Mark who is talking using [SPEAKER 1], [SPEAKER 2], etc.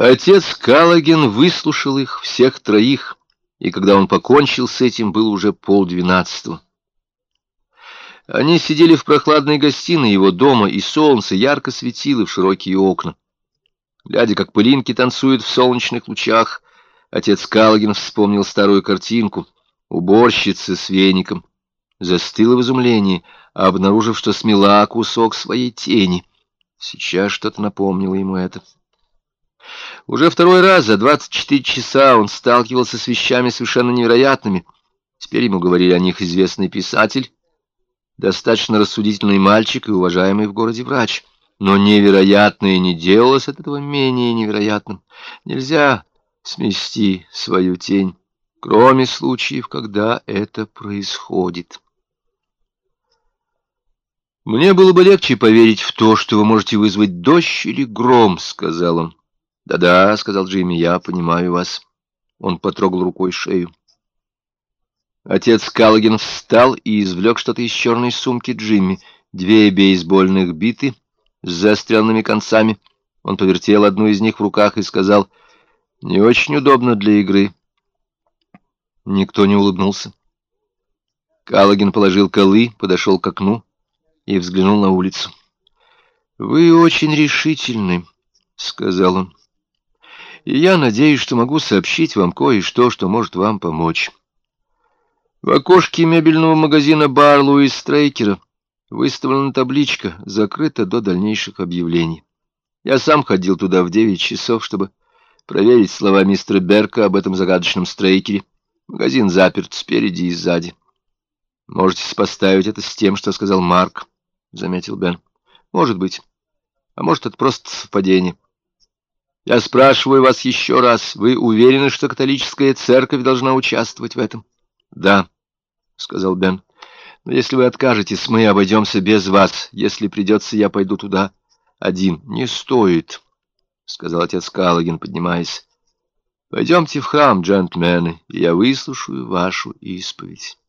[SPEAKER 1] Отец Калаген выслушал их всех троих, и когда он покончил с этим, было уже полдвенадцатого. Они сидели в прохладной гостиной его дома, и солнце ярко светило в широкие окна. Глядя, как пылинки танцуют в солнечных лучах, отец Калагин вспомнил старую картинку уборщицы с веником. Застыла в изумлении, обнаружив, что смела кусок своей тени. Сейчас что-то напомнило ему это. Уже второй раз за 24 часа он сталкивался с вещами совершенно невероятными. Теперь ему говорили о них известный писатель, достаточно рассудительный мальчик и уважаемый в городе врач. Но невероятное не делалось от этого менее невероятным. Нельзя смести свою тень, кроме случаев, когда это происходит. «Мне было бы легче поверить в то, что вы можете вызвать дождь или гром», — сказал он. «Да-да», — сказал Джимми, — «я понимаю вас». Он потрогал рукой шею. Отец Каллоген встал и извлек что-то из черной сумки Джимми. Две бейсбольных биты с заостренными концами. Он повертел одну из них в руках и сказал, «Не очень удобно для игры». Никто не улыбнулся. Каллоген положил колы, подошел к окну и взглянул на улицу. «Вы очень решительны», — сказал он. «И я надеюсь, что могу сообщить вам кое-что, что может вам помочь». В окошке мебельного магазина Барлу и Стрейкера выставлена табличка «Закрыто до дальнейших объявлений». Я сам ходил туда в девять часов, чтобы проверить слова мистера Берка об этом загадочном Стрейкере. Магазин заперт спереди и сзади. Можете сопоставить это с тем, что сказал Марк, — заметил Бен. Может быть. А может, это просто совпадение. Я спрашиваю вас еще раз. Вы уверены, что католическая церковь должна участвовать в этом? «Да», — сказал Бен. «Но если вы откажетесь, мы обойдемся без вас. Если придется, я пойду туда один». «Не стоит», — сказал отец Каллоген, поднимаясь. «Пойдемте в храм, джентльмены, и я выслушаю вашу исповедь».